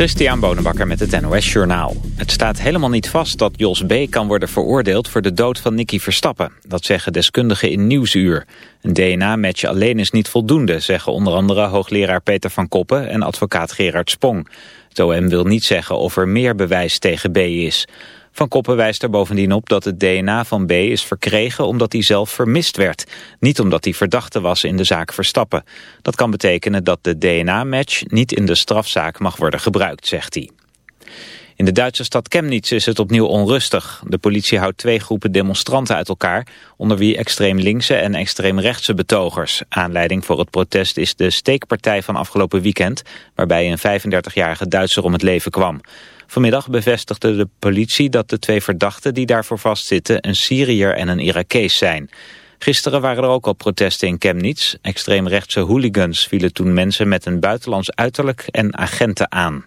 Christian Bonenbakker met het NOS Journaal. Het staat helemaal niet vast dat Jos B. kan worden veroordeeld voor de dood van Nicky Verstappen. Dat zeggen deskundigen in Nieuwsuur. Een DNA-match alleen is niet voldoende, zeggen onder andere hoogleraar Peter van Koppen en advocaat Gerard Spong. Het OM wil niet zeggen of er meer bewijs tegen B. is. Van Koppen wijst er bovendien op dat het DNA van B is verkregen omdat hij zelf vermist werd. Niet omdat hij verdachte was in de zaak Verstappen. Dat kan betekenen dat de DNA-match niet in de strafzaak mag worden gebruikt, zegt hij. In de Duitse stad Chemnitz is het opnieuw onrustig. De politie houdt twee groepen demonstranten uit elkaar... onder wie extreem linkse en extreem rechtse betogers. Aanleiding voor het protest is de steekpartij van afgelopen weekend... waarbij een 35-jarige Duitser om het leven kwam. Vanmiddag bevestigde de politie dat de twee verdachten die daarvoor vastzitten een Syriër en een Irakees zijn. Gisteren waren er ook al protesten in Chemnitz. Extreemrechtse hooligans vielen toen mensen met een buitenlands uiterlijk en agenten aan.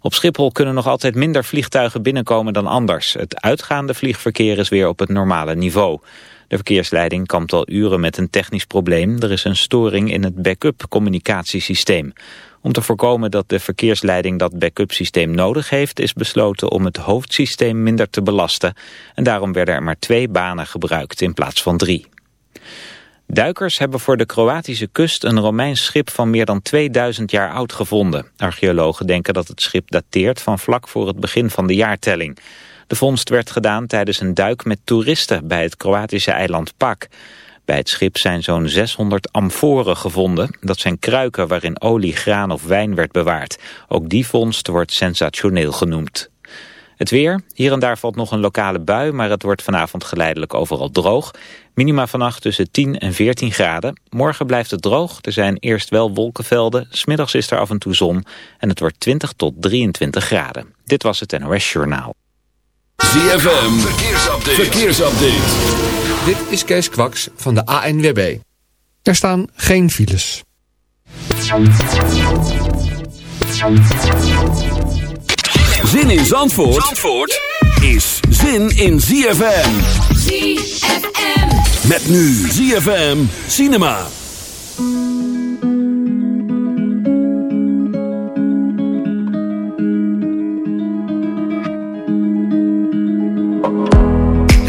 Op Schiphol kunnen nog altijd minder vliegtuigen binnenkomen dan anders. Het uitgaande vliegverkeer is weer op het normale niveau. De verkeersleiding kampt al uren met een technisch probleem. Er is een storing in het backup communicatiesysteem. Om te voorkomen dat de verkeersleiding dat backup systeem nodig heeft... is besloten om het hoofdsysteem minder te belasten. En daarom werden er maar twee banen gebruikt in plaats van drie. Duikers hebben voor de Kroatische kust een Romeins schip van meer dan 2000 jaar oud gevonden. Archeologen denken dat het schip dateert van vlak voor het begin van de jaartelling. De vondst werd gedaan tijdens een duik met toeristen bij het Kroatische eiland Pak. Bij het schip zijn zo'n 600 amforen gevonden. Dat zijn kruiken waarin olie, graan of wijn werd bewaard. Ook die vondst wordt sensationeel genoemd. Het weer. Hier en daar valt nog een lokale bui, maar het wordt vanavond geleidelijk overal droog. Minima vannacht tussen 10 en 14 graden. Morgen blijft het droog. Er zijn eerst wel wolkenvelden. Smiddags is er af en toe zon. En het wordt 20 tot 23 graden. Dit was het NOS Journaal. ZFM. Verkeersupdate. Verkeersupdate. Dit is Kees Kwaks van de ANWB. Er staan geen files. Zin in Zandvoort, Zandvoort is zin in ZFM. ZFM. Met nu ZFM Cinema.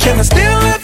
Can I still live?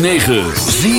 9. Zie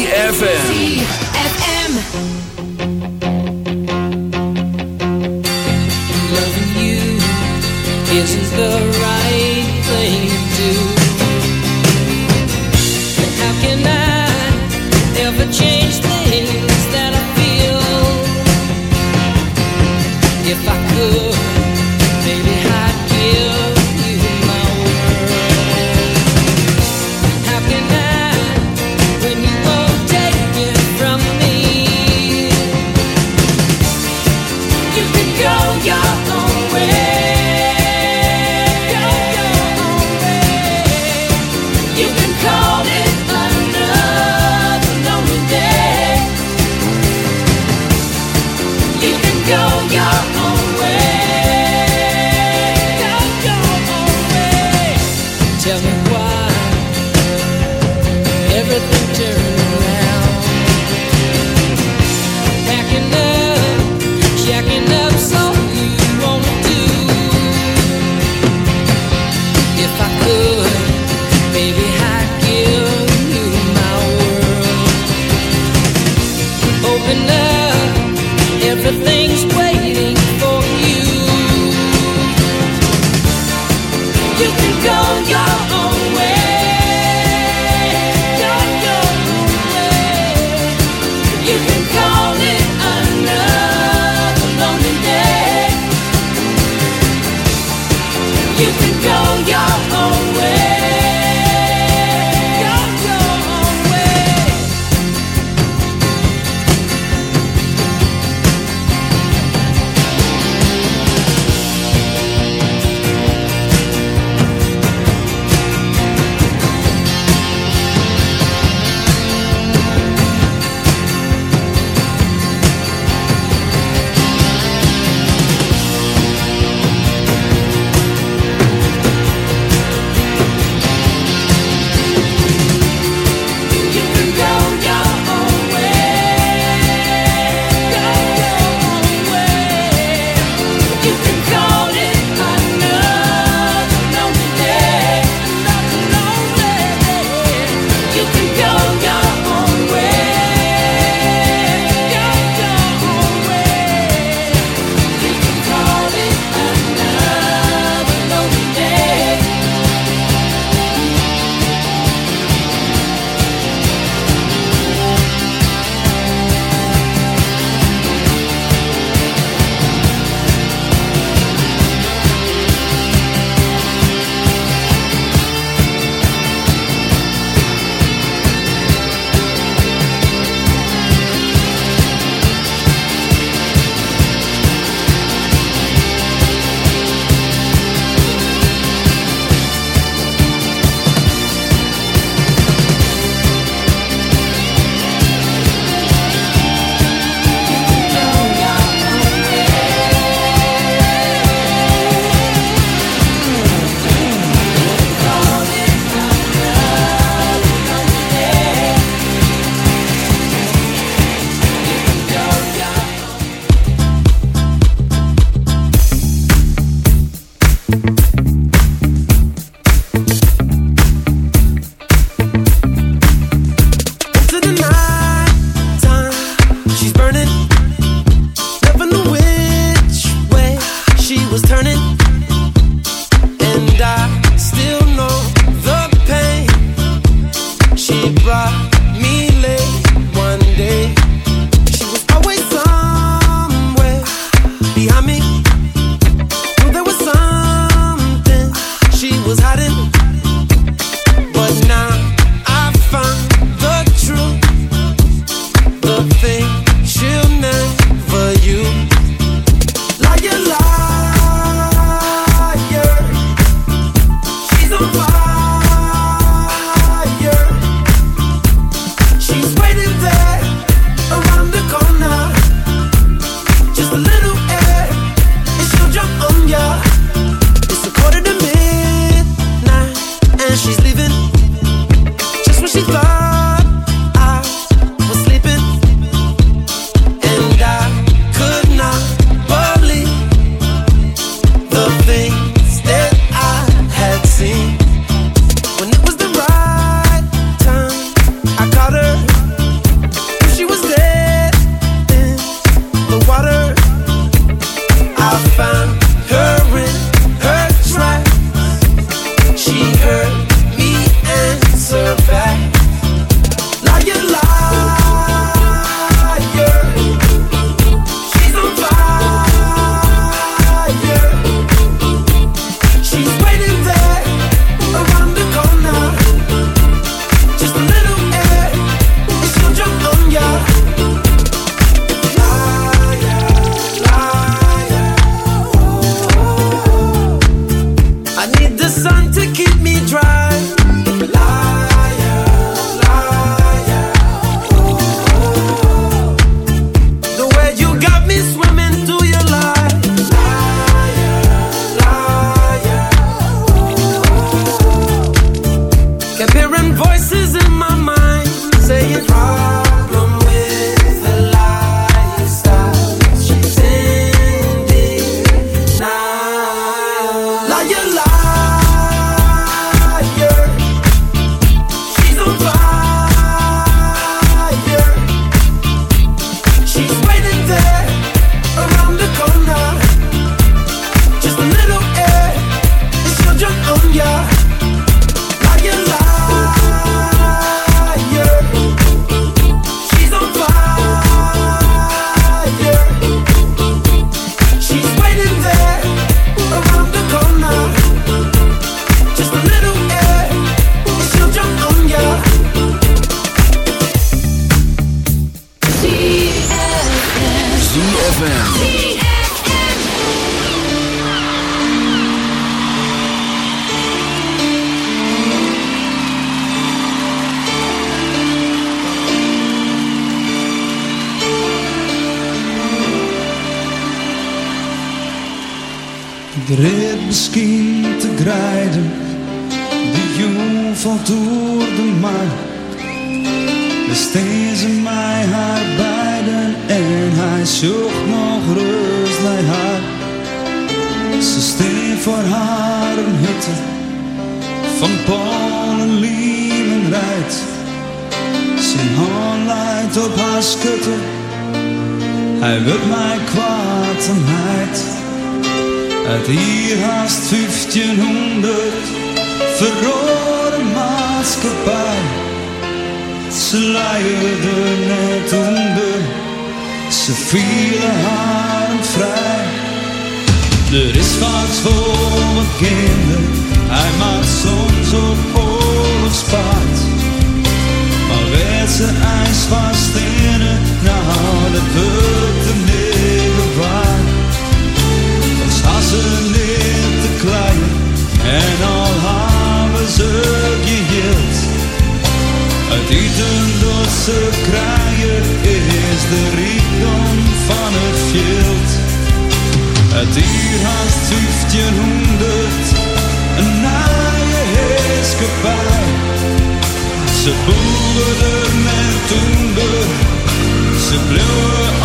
burning. Never knew which way she was turning, hij wil mij kwaad en heid. Uit hier haast 1500 verrode maatschappij. Ze leiden net onder, ze vielen haar vrij. Er is wat voor mijn kinderen, hij maakt soms op oorlogspaard. Maar werd ze ijs vast in het, nou dat wordt er niet waar. Dan staan niet te klein en al hebben ze geheeld. Het eten dat ze krijgen is de rijkdom van het veld. Het hier haast 1500, een naaie heerskepaar. Ze boeren met toender, ze bleven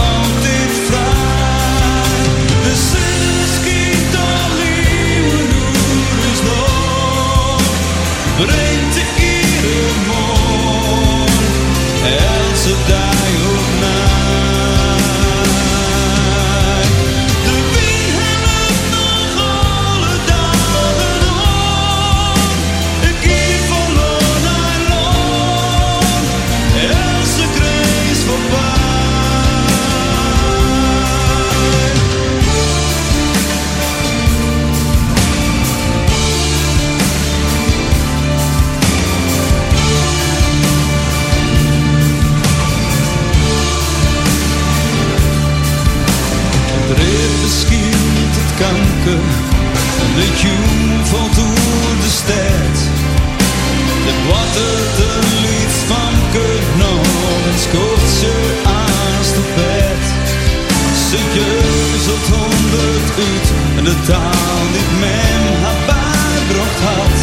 taal die men haar bijbracht had.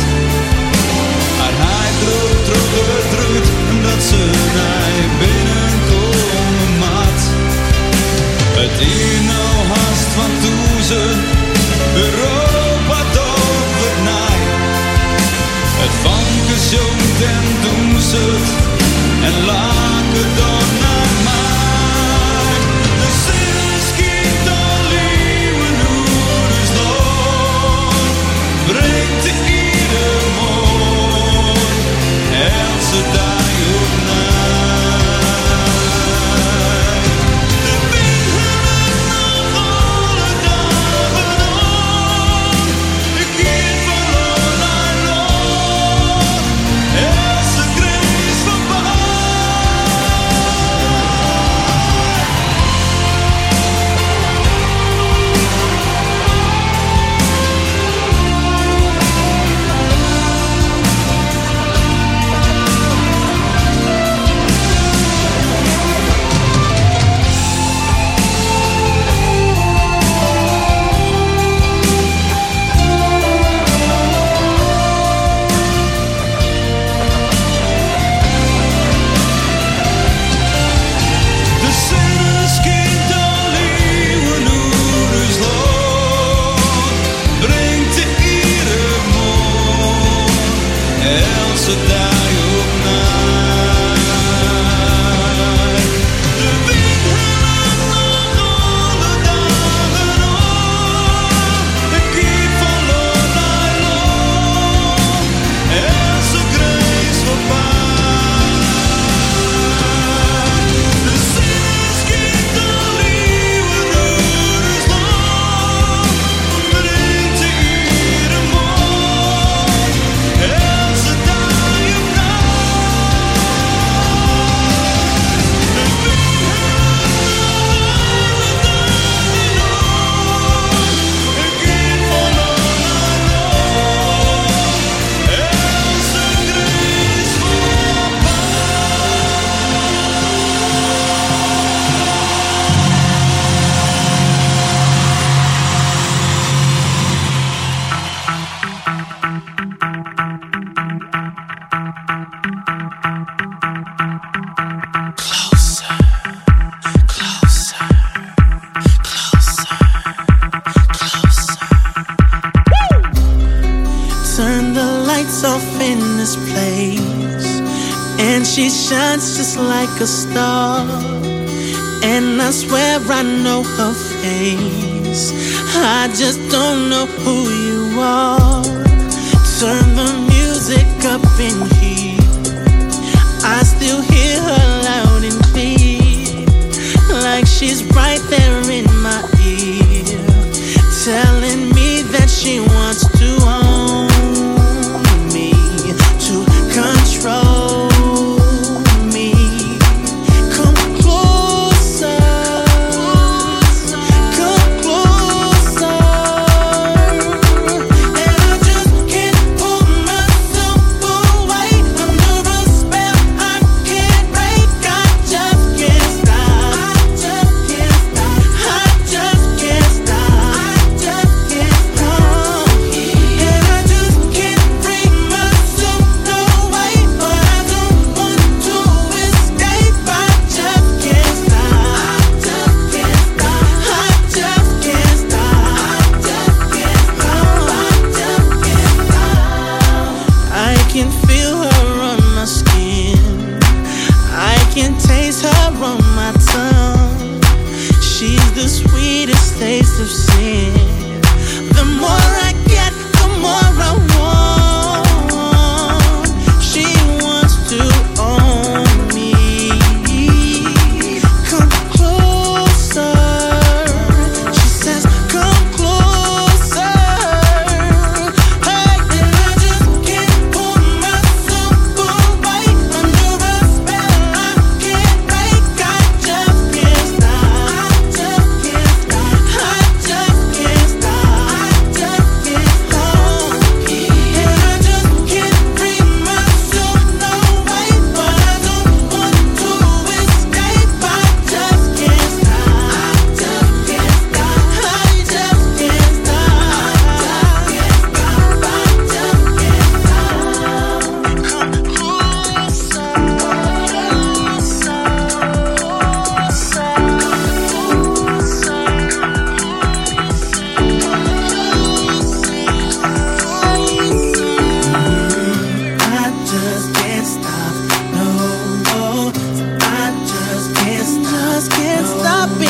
Haar hij droeg, droeg, droeg, omdat ze mij binnenkomen mat. Het hier nou haast van toezen, Europa toch het naai. Het vankensjongt en doezet en laken dan.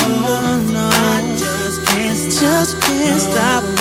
I just can't, just can't stop.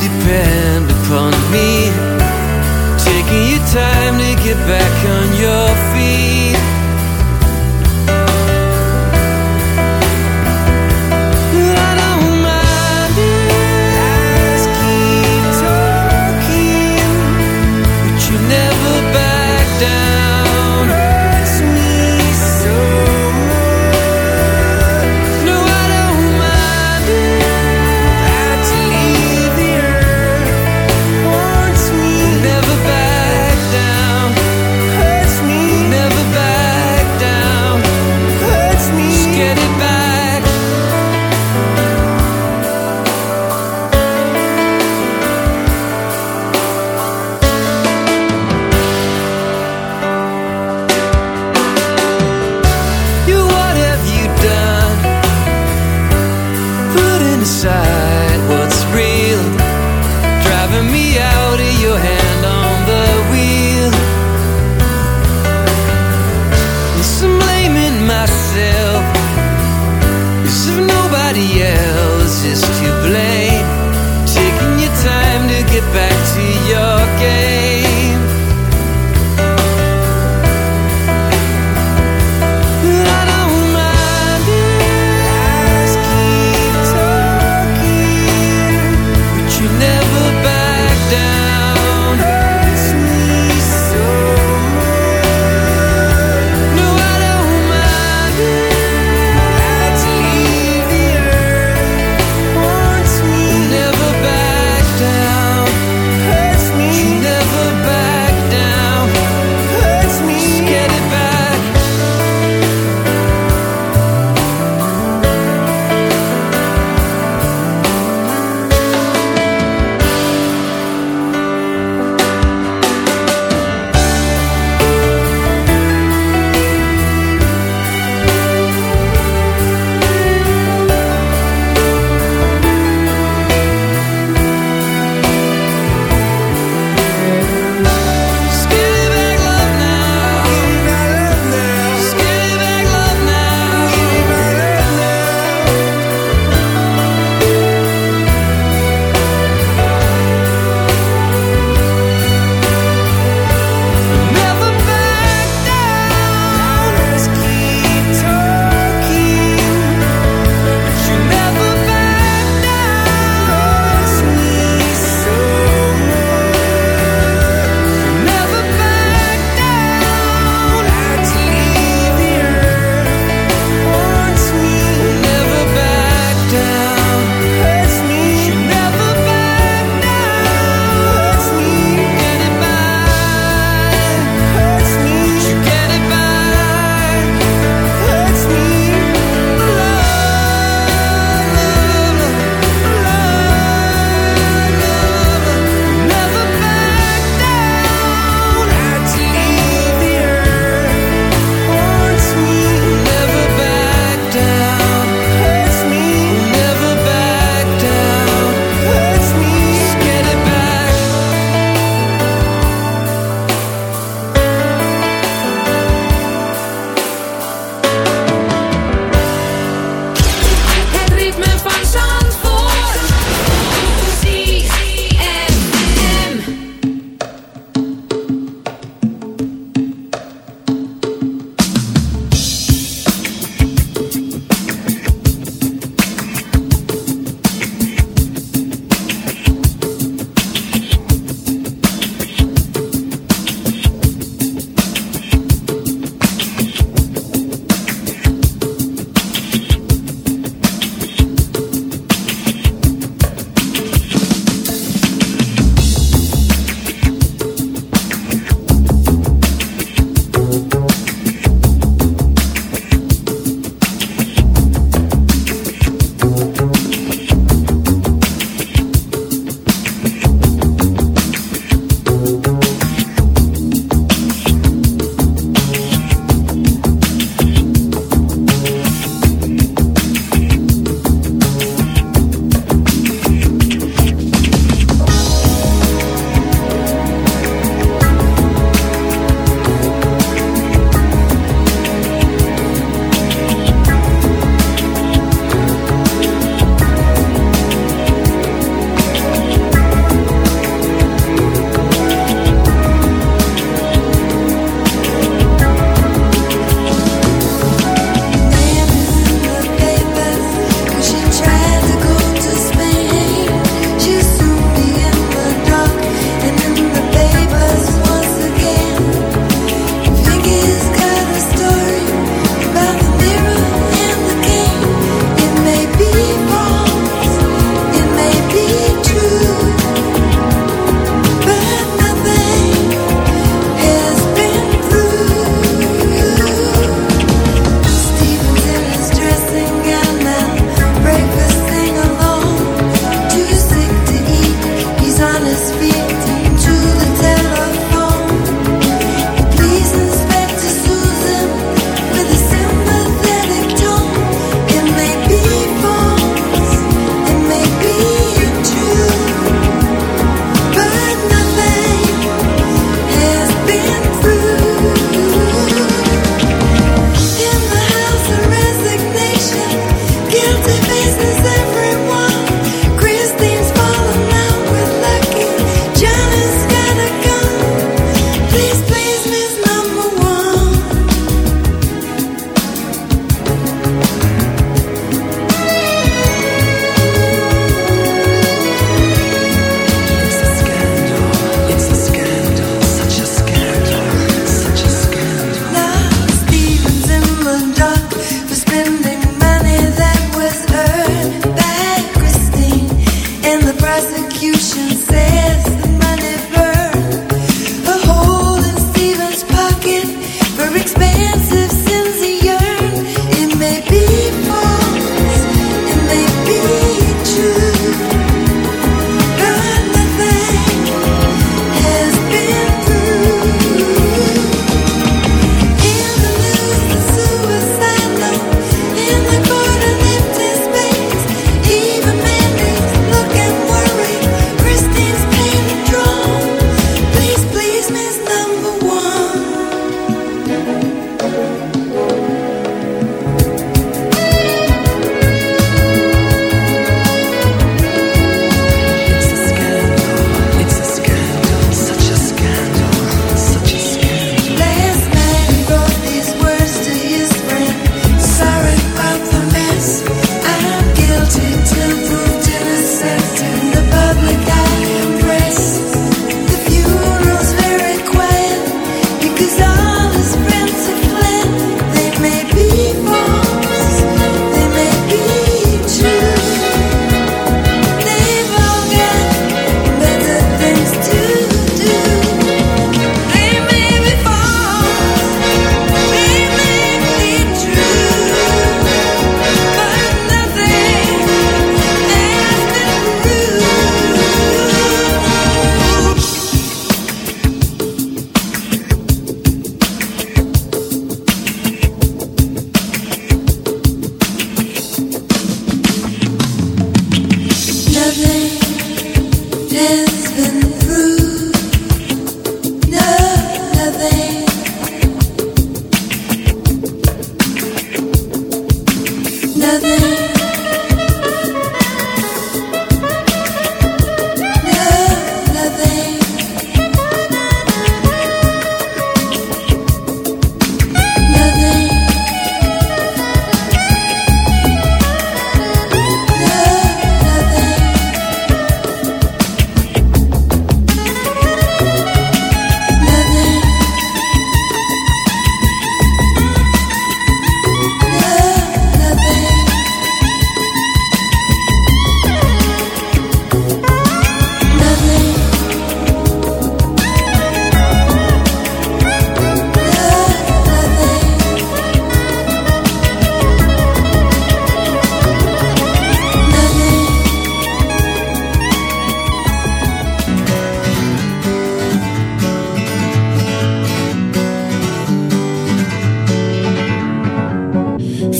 depend upon me. Taking your time to get back on your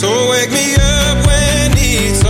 So wake me up when it's over.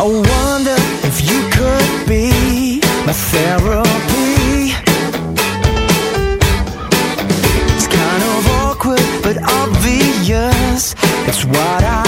I wonder if you could be my therapy. It's kind of awkward but obvious. It's what I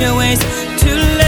Your ways too late.